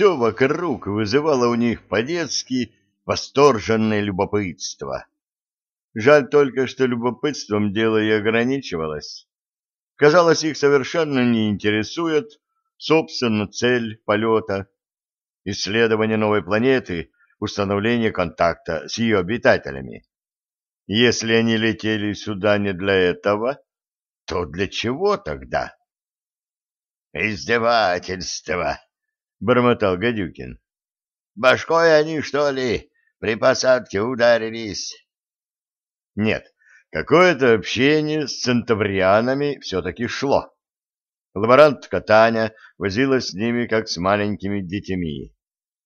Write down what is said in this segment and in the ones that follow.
все вокруг вызывало у них по-детски восторженное любопытство. Жаль только, что любопытством дело и ограничивалось. Казалось, их совершенно не интересует, собственно, цель полета, исследование новой планеты, установление контакта с ее обитателями. Если они летели сюда не для этого, то для чего тогда? Издевательство, бормотал Гадюкин. Башкой они, что ли, при посадке ударились? Нет, какое-то общение с центаврианами все-таки шло. Лаборантка Таня возилась с ними, как с маленькими детьми.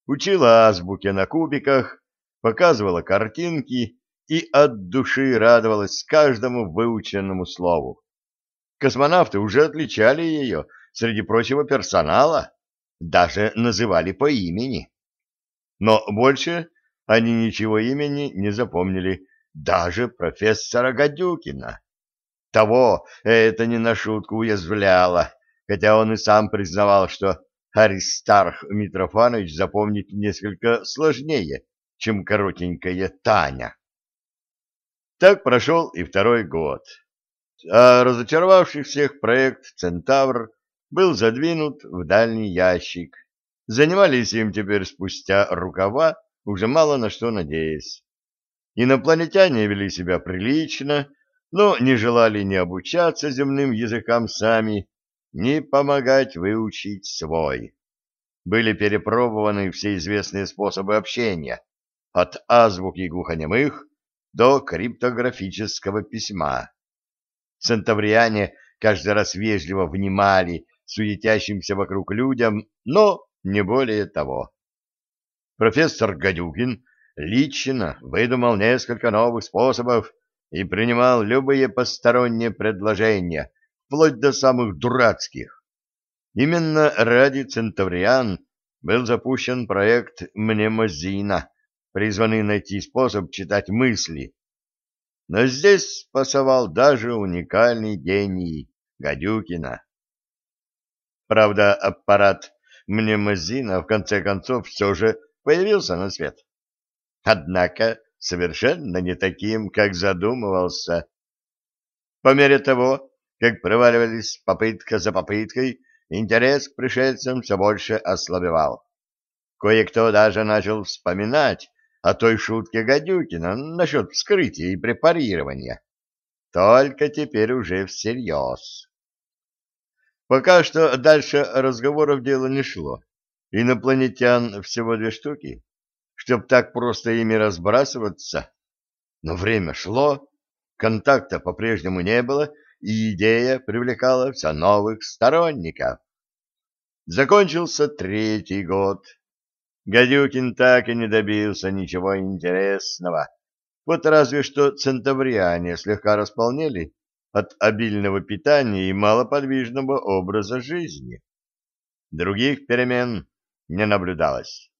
Учила азбуке на кубиках, показывала картинки и от души радовалась каждому выученному слову. Космонавты уже отличали ее среди прочего персонала, даже называли по имени. Но больше они ничего имени не запомнили, даже профессора Гадюкина. Того это не на шутку уязвляло, хотя он и сам признавал, что Аристарх Митрофанович запомнить несколько сложнее, чем коротенькая Таня. Так прошел и второй год. А разочаровавший всех проект «Центавр» был задвинут в дальний ящик. Занимались им теперь спустя рукава, уже мало на что надеясь. Инопланетяне вели себя прилично, но не желали ни обучаться земным языкам сами, ни помогать выучить свой. Были перепробованы все известные способы общения, от азбуки глухонемых до криптографического письма. Центавриане каждый раз вежливо внимали суетящимся вокруг людям, но не более того. Профессор Гадюкин лично выдумал несколько новых способов и принимал любые посторонние предложения, вплоть до самых дурацких. Именно ради центавриан был запущен проект Мнемозина, призванный найти способ читать мысли. Но здесь спасовал даже уникальный гений Гадюкина. Правда, аппарат Мнемозина в конце концов все же появился на свет. Однако совершенно не таким, как задумывался. По мере того, как проваливались попытка за попыткой, интерес к пришельцам все больше ослабевал. Кое-кто даже начал вспоминать о той шутке Гадюкина насчет вскрытия и препарирования. Только теперь уже всерьез. Пока что дальше разговоров дело не шло. Инопланетян всего две штуки, чтоб так просто ими разбрасываться. Но время шло, контакта по-прежнему не было, и идея привлекала все новых сторонников. Закончился третий год. Гадюкин так и не добился ничего интересного. Вот разве что центавриане слегка располнели от обильного питания и малоподвижного образа жизни. Других перемен не наблюдалось.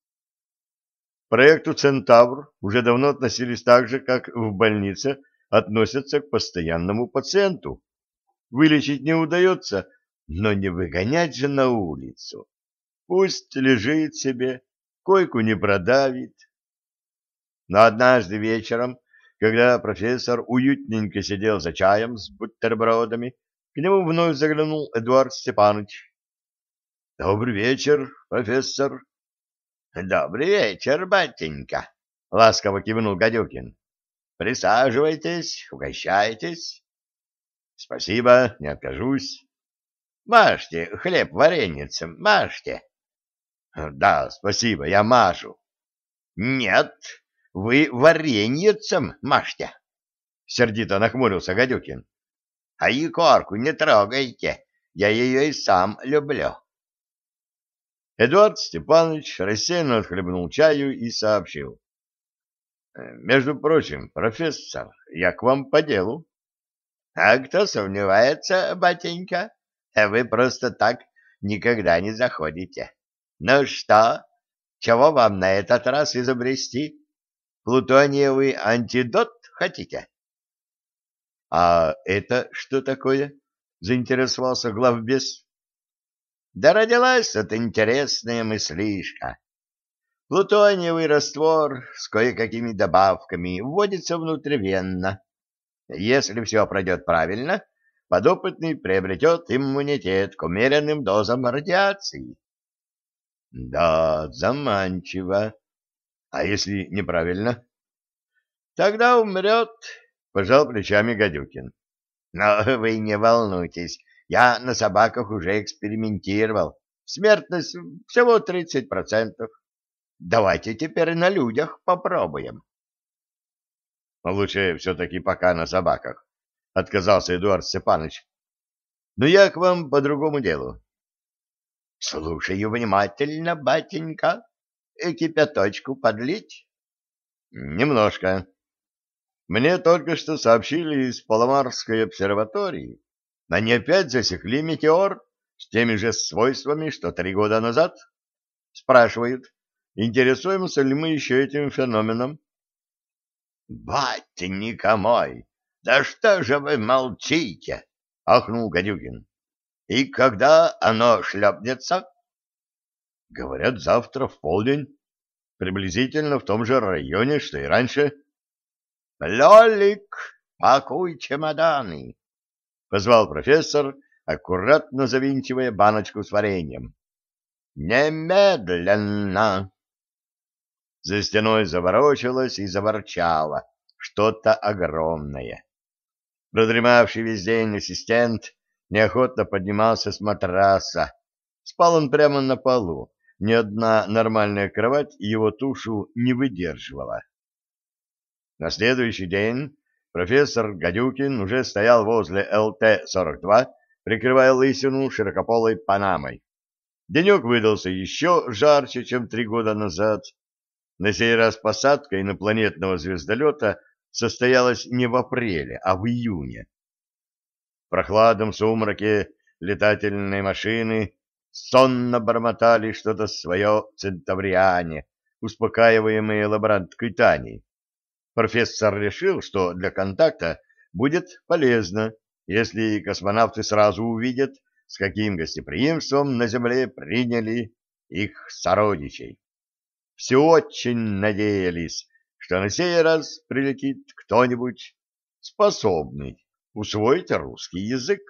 К проекту «Центавр» уже давно относились так же, как в больнице относятся к постоянному пациенту. Вылечить не удается, но не выгонять же на улицу. Пусть лежит себе, койку не продавит. Но однажды вечером, когда профессор уютненько сидел за чаем с бутербродами, к нему вновь заглянул Эдуард Степанович. — Добрый вечер, профессор. — Добрый вечер, батенька, — ласково кивнул Гадюкин. — Присаживайтесь, угощайтесь. — Спасибо, не откажусь. — Мажьте хлеб вареницем, мажьте. Да, спасибо, я мажу. Нет, вы вареньецем мажьте. Сердито нахмурился Гадюкин. А икорку не трогайте, я ее и сам люблю. Эдуард Степанович рассеянно отхлебнул чаю и сообщил. Между прочим, профессор, я к вам по делу. А кто сомневается, батенька? Вы просто так никогда не заходите. Ну что, чего вам на этот раз изобрести? Плутониевый антидот хотите? — А это что такое? — заинтересовался главбес. Да родилась тут интересная мыслишка. Плутониевый раствор с кое-какими добавками вводится внутривенно. Если все пройдет правильно, подопытный приобретет иммунитет к умеренным дозам радиации. Да, заманчиво. А если неправильно? Тогда умрет, пожал плечами Гадюкин. Но вы не волнуйтесь, я на собаках уже экспериментировал. Смертность всего 30%. Давайте теперь на людях попробуем. Лучше все-таки пока на собаках, — отказался Эдуард Степанович. Но я к вам по другому делу. — Слушаю внимательно, батенька. Кипяточку подлить? — Немножко. Мне только что сообщили из Паломарской обсерватории. Они опять засекли метеор с теми же свойствами, что три года назад. Спрашивают, интересуемся ли мы еще этим феноменом. — Батенька мой, да что же вы молчите? — ахнул Гадюгин. — И когда оно шлепнется? — Говорят, завтра в полдень, приблизительно в том же районе, что и раньше. — Лолик, пакуй чемоданы! — позвал профессор, аккуратно завинчивая баночку с вареньем. — Немедленно! За стеной заворочилось и заворчало что-то огромное. Продремавший весь день ассистент неохотно поднимался с матраса. Спал он прямо на полу. Ни одна нормальная кровать его тушу не выдерживала. На следующий день профессор Гадюкин уже стоял возле ЛТ-42, прикрывая лысину широкополой панамой. Денек выдался еще жарче, чем три года назад, на сей раз посадка инопланетного звездолета состоялась не в апреле, а в июне. В прохладном сумраке летательной машины сонно бормотали что-то свое центавриане, успокаиваемые лаборанткой Таней. Профессор решил, что для контакта будет полезно, если космонавты сразу увидят, с каким гостеприимством на Земле приняли их сородичей все очень надеялись, что на сей раз прилетит кто-нибудь способный усвоить русский язык.